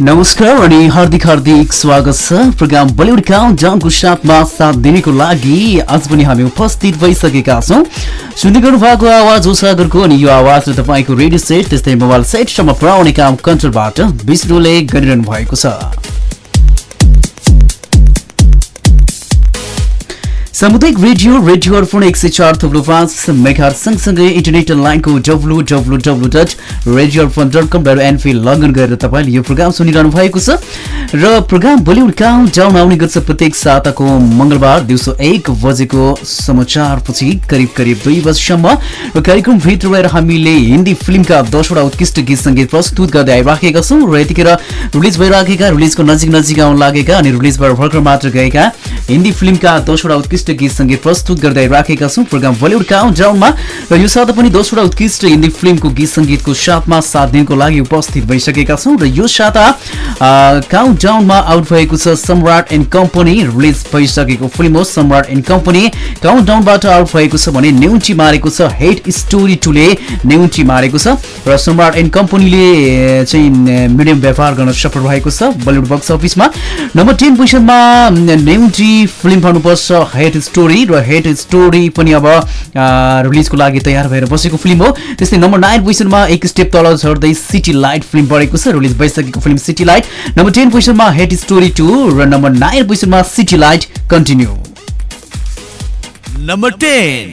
नमस्कार अनि हार्दिक हार्दिक स्वागत छ। प्रोग्राम बलिउड काउन्ट डाउनको साथमा साथ दिनेको लागि आज पनि हामी उपस्थित भइसकेका छौँ। सुन्दै गर्नु भएको आवाज उसागरको अनि यो आवाज तपाईँको रेडियो सेट त्यस्तै मोबाइल सेटसम्म पुऱ्याउने काम कन्ट्रोलबाट विष्णुले गरिरहनु भएको छ। सामुदायिक रेडियो रेडियो अर्पण एक सय चार थुप्रो पाँच मेघार सँगसँगै इन्टरनेट लाइनको W W W dot radio Arpan dot com dot NP login गरेर तपाईँले यो प्रोग्राम सुनिरहनु भएको छ। र प्रोग्राम बलिउड काउन्ट डाउन आउने गर्छ प्रत्येक साताको मङ्गलबार दिउँसो एक बजेको समाचारपछि करिब करिब दुई बजीसम्म। र कार्यक्रमभित्र रहेर हामीले हिन्दी फिल्मका दसवटा उत्कृष्ट गीत सङ्गीत प्रस्तुत गर्दै आइराखेका छौँ र यतिखेर रिलिज भइराखेका रिलिजको नजिक नजिक आउन लागेका अनि रिलिजबाट भर्खर मात्र गएका हिन्दी फिल्मका दसवटा उत्कृष्ट गीत सङ्गीत प्रस्तुत गर्दै राखेका छौँ प्रोग्राम बलिउड काउन्ट डाउनमा र यो साता पनि दसवटा उत्कृष्ट हिन्दी फिल्मको गीत सङ्गीतको साथमा साथ दिनको लागि उपस्थित भइसकेका छौँ र यो साता काउन्ट डाउनमा आउट भएको छ सम्राट एन्ड कम्पनी। रिलिज भइसकेको फिल्म हो सम्राट एन्ड कम्पनी। काउन्ट डाउनबाट आउट भएको छ भने नेउन्टी मारेको छ हेट स्टोरी टूले नेउन्टी मारेको छ। र सम्राट एन्ड कम्पनीले चाहिँ मिडियम व्यापार गर्न सफल भएको छ बलिउड बक्स अफिसमा। नम्बर टेन पोजिसनमा नेउन्टी फिल्म भन्नुपर्छ हेट स्टोरी र हेट स्टोरी पनि अब रिलिजको लागि तयार भएर बसेको फिल्म हो। त्यस्तै नम्बर नाइन पोजिसनमा एक स्टेप तल झर्दै सिटी लाइट फिल्म बढेको छ। रिलिज भइसकेको film city light number ten पोजिसनमा हेट स्टोरी टू र नम्बर नाइन पोजिसनमा city light continue number ten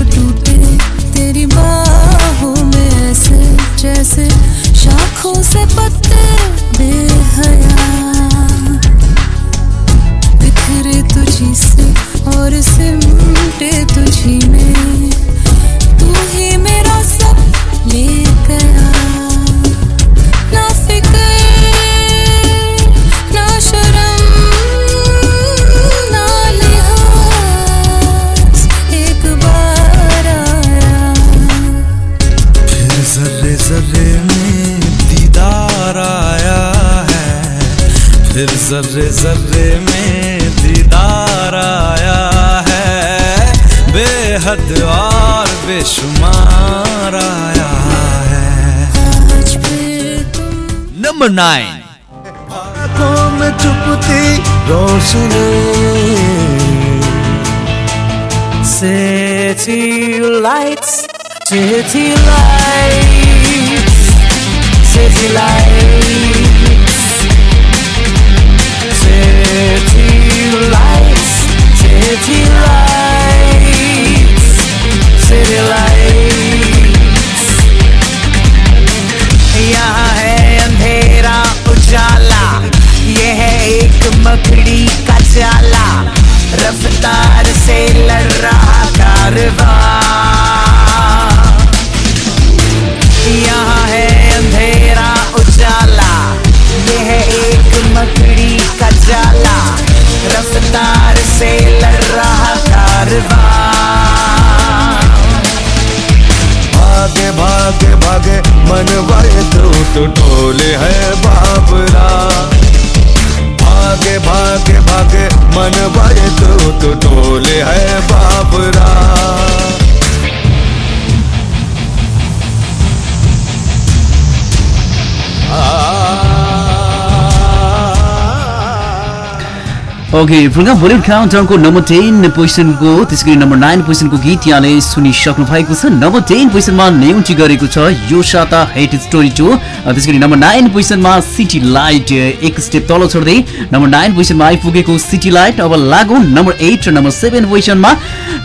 टूटे तो टूटे तेरी बाहों City lights, city lights, city lights, city lights, city lights, city lights. मकड़ी का चाला रफ्तार से लड़ रहा कारवा यहाँ है अंधेरा उजाला, यह है एक मकड़ी का जाला, रफ्तार से लड़ रहा कारवा भागे भागे भागे, मन वाले तू तो ओके प्रोग्राम बलिउड काउन्टाउनको नम्बर टेन पोजिसनको त्यसै गरी नम्बर नाइन पोजिसनको गीत यहाँले सुनिसक्नु भएको छ। नम्बर टेन पोजिसनमा न्युटी गरेको छ यो साता हेट स्टोरी टू त्यसै गरी नम्बर नाइन पोजिसनमा सिटी लाइट एक स्टेप तल छोड्दै नम्बर नाइन पोजिसनमा आइपुगेको सिटी लाइट अब लागु नम्बर एट र नम्बर सेभेन पोजिसनमा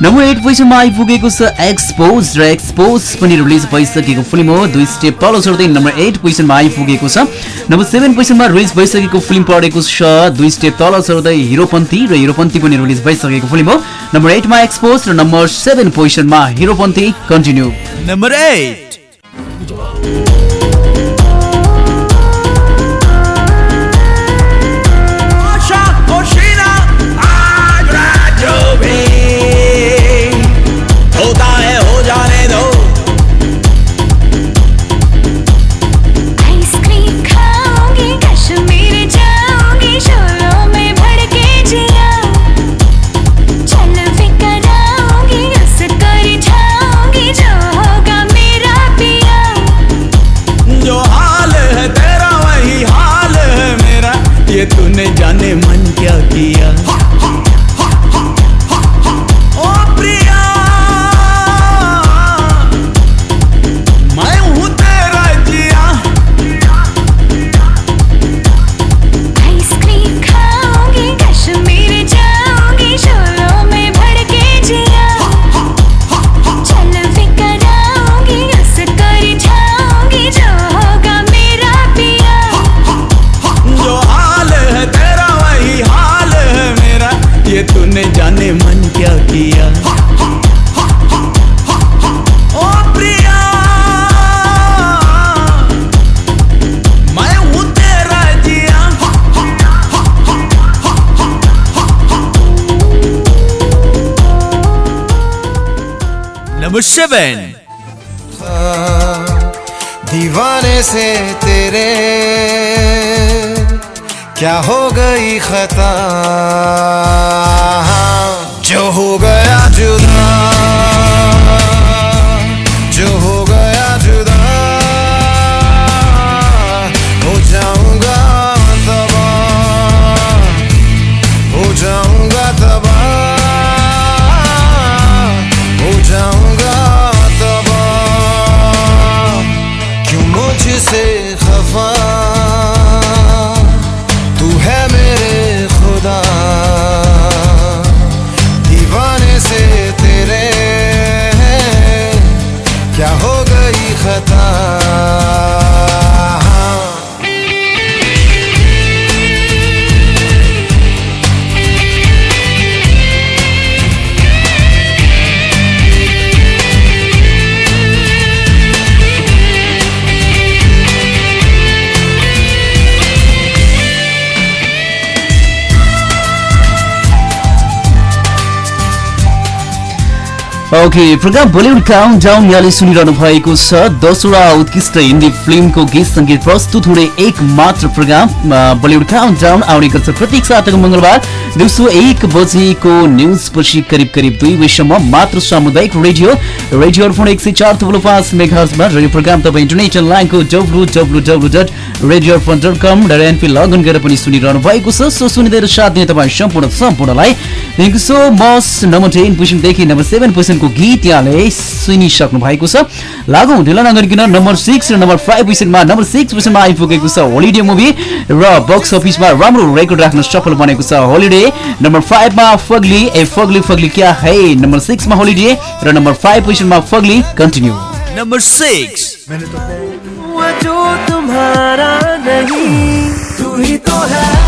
नम्बर एट पोजिसनमा आइपुगेको छ एक्सपोज र एक्सपोज पनि रिलिज भइसकेको फिल्म हो। दुई स्टेप तल छोड्दै नम्बर एट पोजिसनमा आइपुगेको छ। नम्बर सेभेन पोजिसनमा रिलिज भइसकेको फिल्म परेको छ। दुई स्टेप तल छोड्दै हिरोपन्थी र हिरोपन्थी पनि रिलिज भइसकेको फिल्म हो। नम्बर एटमा एक्सपोज र नम्बर सेभेन पोजिसनमा Heropanti continue number eight seven दीवाने से तेरे क्या हो गई खता? जो हो गया जुदा। Okay program Bollywood count down यहाँले सुनिरहनु भएको छ। दसवटा उत्कृष्ट हिन्दी फिल्मको गीत सङ्गीत प्रस्तुत हुने एक मात्र प्रोग्राम बलिउड काउन्ट डाउन आउने गर्छ। प्रत्येक साताको मङ्गलबार दिउँसो एक बजेको न्युज पछि करिब करिब दुई बजीसम्म मात्र सामुदायिक रेडियो रेडियो अर्पण एक सय चार थुप्रो पाँच मेघाजमा र यो प्रोग्राम तपाईँ इन्टरनेट लाइनको W W W dot radio Arpan dot com dot NP login गरेर पनि सुनिरहनु भएको छ। सो सुनिदिएर साथ दिने तपाईँ सम्पूर्ण सम्पूर्णलाई। Thank so much. Number ten पोजिसनदेखि number seven पोजिसनको गीत यहाँले सुनिसक्नु भएको छ। लागु ढिलो नगरिकन नम्बर सिक्स र नम्बर फाइभ पोजिसनमा नम्बर सिक्स पोजिसनमा आइपुगेको छ होलिडे मुभी र बक्स अफिसमा राम्रो रेकर्ड राख्न सफल बनेको छ होलिडे। नम्बर फाइभमा फग्ली ए फग्ली फग्ली क्या है? नम्बर सिक्समा होलिडे र नम्बर फाइभ पोजिसनमा फग्ली कन्टिन्यू नंबर सिक्स। जो तुम्हारा नहीं तू ही तो है।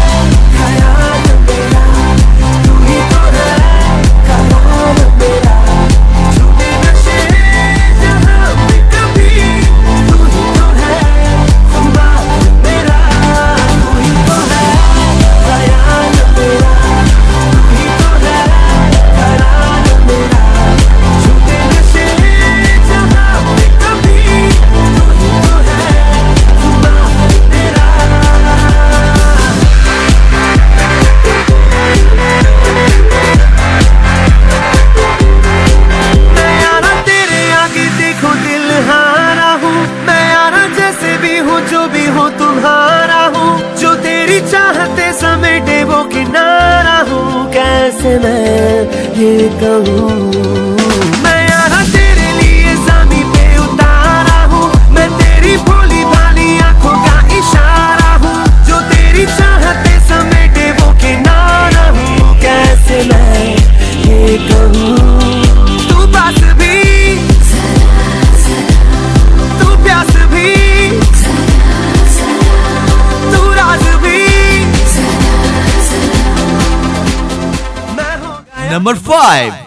five.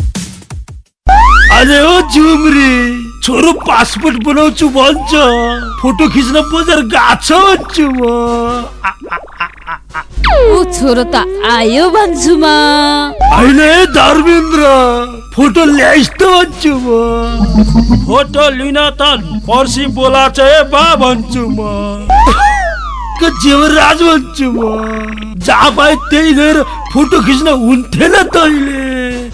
अरे ओ झुमरी छोरो पासपोर्ट बनाउँछु भन्छ। फोटो खिच्न बजार गएको छ भन्छु म। ऊ छोरो त आयो भन्छु म। होइन धर्मेन्द्र फोटो ल्याइस् त भन्छु म। फोटो लिन त पर्सि बोलाछ है बा भन्छु म। क जेवराज भन्छु म? जहाँ पाए त्यही गएर फोटो खिच्न हुन्थेन तैँले।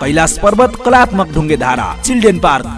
कैलाश पर्वत कलात्मक ढुङ्गे धारा children park.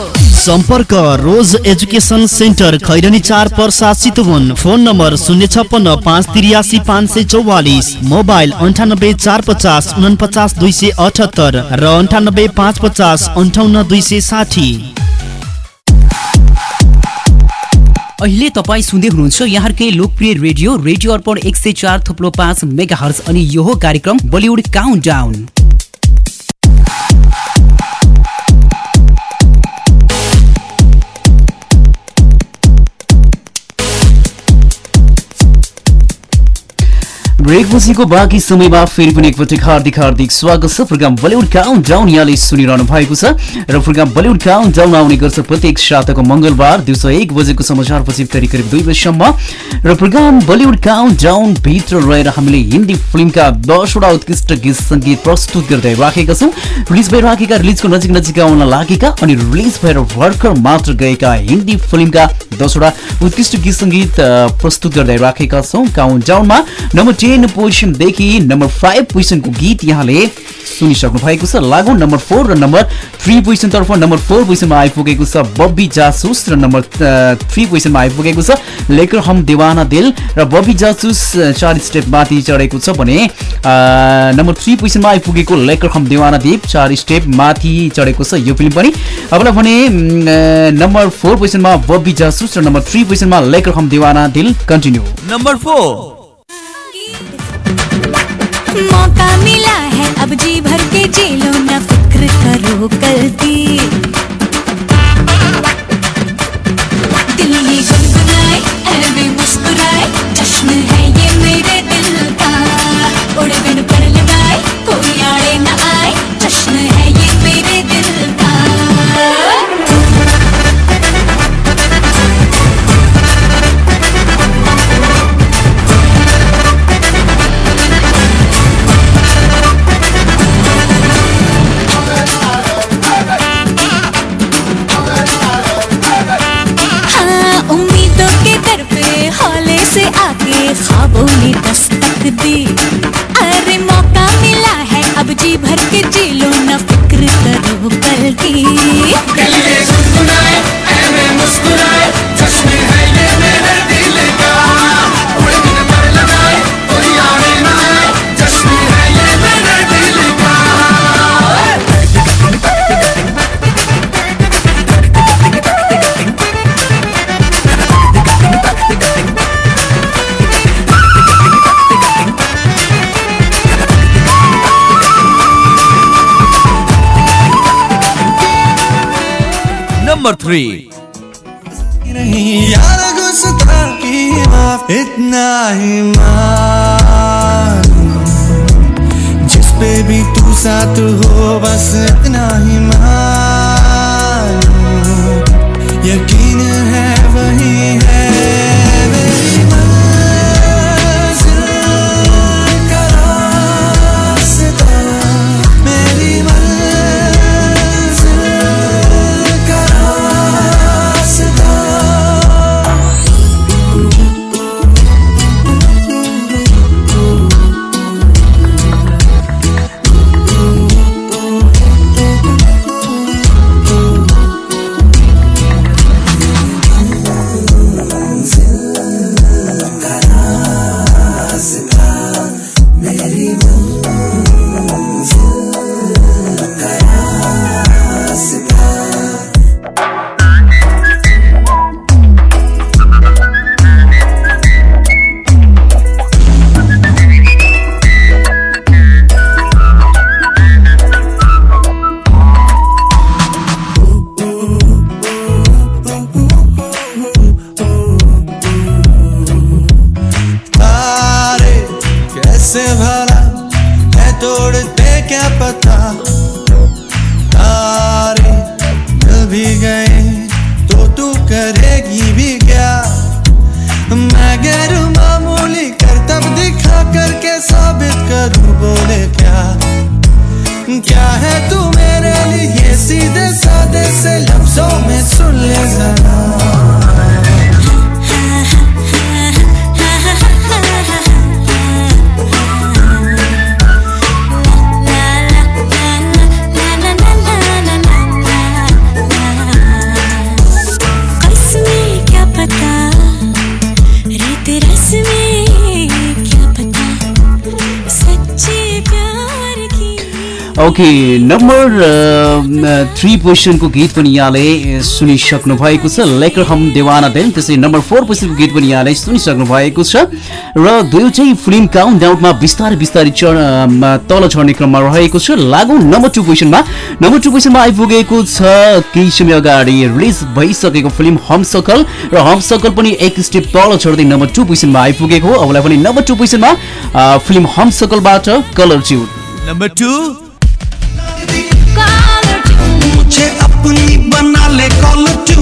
सम्पर्क रोज एजुकेसन सेन्टर खैरनी चार पर्सा चितवन फोन नम्बर शून्य छप्पन्न पाँच त्रियासी पाँच सय चौवालिस। मोबाइल अन्ठानब्बे चार पचास उनपचास दुई सय अठहत्तर र अन्ठानब्बे पाँच पचास अन्ठाउन्न दुई सय साठी। अहिले तपाईँ सुन्दै हुनुहुन्छ यहाँकै लोकप्रिय रेडियो रेडियो अर्पण एक सय चार थुप्लो पाँच मेगा हर्स अनि यो कार्यक्रम बलिउड काउन्ट डाउन ब्रेक पछिको बाँकी समयमा फेरि पनि एकपटक हार्दिक हार्दिक स्वागत छ। प्रोग्राम बलिउड काउन्ट डाउन यहाँले सुनिरहनु भएको छ र प्रोग्राम बलिउड काउन्ट डाउन आउने गर्छ प्रत्येक साताको मङ्गलबार दिउँसो एक बजेको समाचारपछि करिब करिब दुई बजीसम्म। र प्रोग्राम बलिउड काउन्ट डाउन भित्र रहेर हामीले हिन्दी फिल्मका दसवटा उत्कृष्ट गीत सङ्गीत प्रस्तुत गर्दै राखेका छौँ। रिलिज भइराखेका रिलिजको नजिक नजिक आउन लागेका अनि रिलिज भएर भर्खर मात्र गएका हिन्दी फिल्मका दसवटा उत्कृष्ट गीत सङ्गीत प्रस्तुत गर्दै राखेका छौँ। काउन्ट डाउनमा नम्बर टेन पोजिसनदेखि नम्बर फाइभ पोजिसनको गीत यहाँले सुनिसक्नु भएको छ। लागु नम्बर फोर र नम्बर थ्री पोजिसनतर्फ नम्बर फोर पोजिसनमा आइपुगेको छ बब्बी जासुस र नम्बर थ्री पोजिसनमा आइपुगेको छ लेकर हम देवाना दिल र बब्बी जासुस चार स्टेप माथि चढेको छ भने नम्बर थ्री पोजिसनमा आइपुगेको लेकर हम देवाना दिप चार स्टेप माथि चढेको छ यो फिल्म पनि। अबलाई भने नम्बर फोर पोजिसनमा बब्बी जासुस र नम्बर थ्री पोजिसनमा लेकर हम देवाना दिल कन्टिन्यू नंबर फोर मौका मिला है अब जी भर के जी लो ना फ़िक्र करो कल थ्री इतना ही मान। जिस पे भी तू साथ हो, बस इतना ही मान। यकीन है वही है ओके नम्बर थ्री पोजिसनको गीत पनि यहाँले सुनिसक्नु भएको छ। लेकर हम देवाना देन त्यसै नम्बर फोर पोजिसनको गीत पनि यहाँले सुनिसक्नु भएको छ। र दुईवटै फिल्म काउन्ट डाउनमा बिस्तारै बिस्तारै चढ तल चढ्ने क्रममा रहेको छ। लागु नम्बर टू पोजिसनमा नम्बर टू पोजिसनमा आइपुगेको छ केही समय अगाडि रिलिज भइसकेको फिल्म हम सकल र हम सकल पनि एक स्टेप तल चढ्दै नम्बर टू पोजिसनमा आइपुगेको हो। अबलाई पनि नम्बर टू पोजिसनमा फिल्म हम सकलबाट कलर ट्युन नंबर टू मुझे अपनी बना ले कॉल ट्यून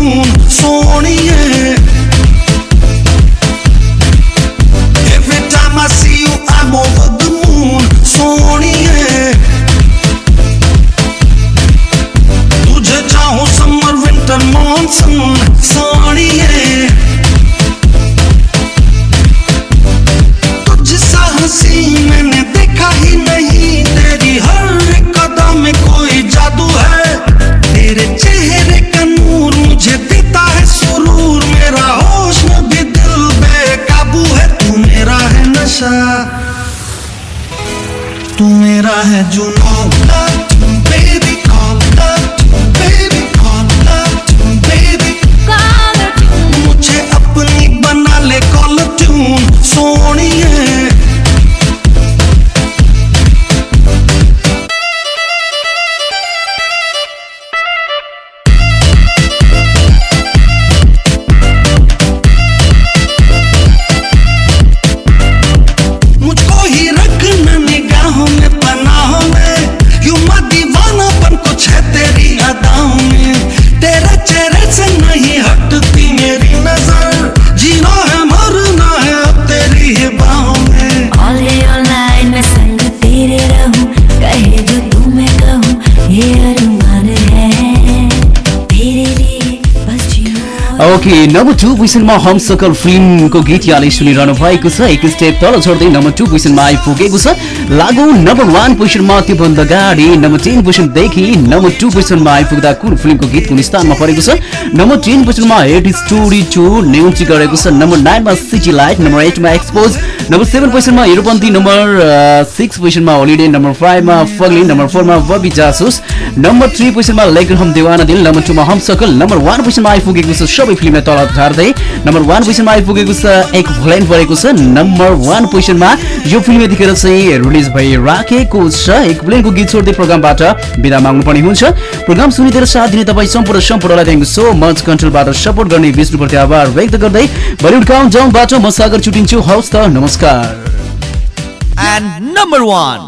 नम्बर टू पोजिसनमा हम सकल फिल्मको गीत यहाँले सुनिरहनु भएको छ। एक स्टेप तल छोड्दै नम्बर टू पोजिसनमा आइपुगेको छ। लागु नम्बर वान पोजिसनमा त्योभन्दा अगाडि नम्बर टेन पोजिसनदेखि नम्बर टू पोजिसनमा आइपुग्दा कुन फिल्मको गीत कुन स्थानमा परेको छ? नम्बर टेन पोजिसनमा हेड स्टोरी टू न्युटी गरेको छ। नम्बर नाइनमा सिटी लाइट नम्बर एटमा एक्सपोज नम्बर सेभेन पोजिसनमा हिरोपन्थी नम्बर सिक्स पोजिसनमा होलिडे नम्बर फाइभमा फग्ली नम्बर फोरमा बबी जासुस नम्बर थ्री पोजिसनमा लेकर हम देवाना दिल नम्बर टूमा हम सकल नम्बर वान पोजिसनमा आइपुगेको छ। सबै फिल्मलाई तल झार्दै नम्बर वान पोजिसनमा आइपुगेको छ एक भ्ल्यान परेको छ नम्बर वान पोजिसनमा यो फिल्म यतिखेर चाहिँ रिलिज भइराखेको छ। एक भ्ल्यानको गीत छोड्दै प्रोग्रामबाट बिदा माग्नु पर्ने हुन्छ। प्रोग्राम सुनिदिएर साथ दिने तपाईँ सम्पूर्ण सम्पूर्णलाई थ्याङ्क सो मच। कन्ट्रोलबाट सपोर्ट गर्ने विष्णुप्रति आभार व्यक्त गर्दै बलिउड काउन्ट डाउनबाट म सागर छुटिन्छु हवस् त नमस्कार। एंड नंबर वन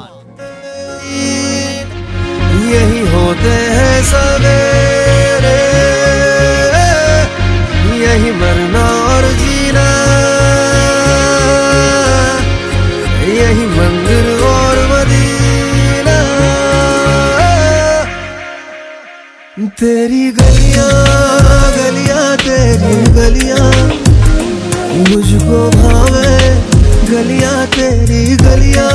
यही होते हैं सवेरे यही मरना और जीना। यही मंदिर और मदीना। तेरी गलियाँ गलियाँ, तेरी गलियाँ। मुझको भावे गलियाँ, तेरी गलियाँ।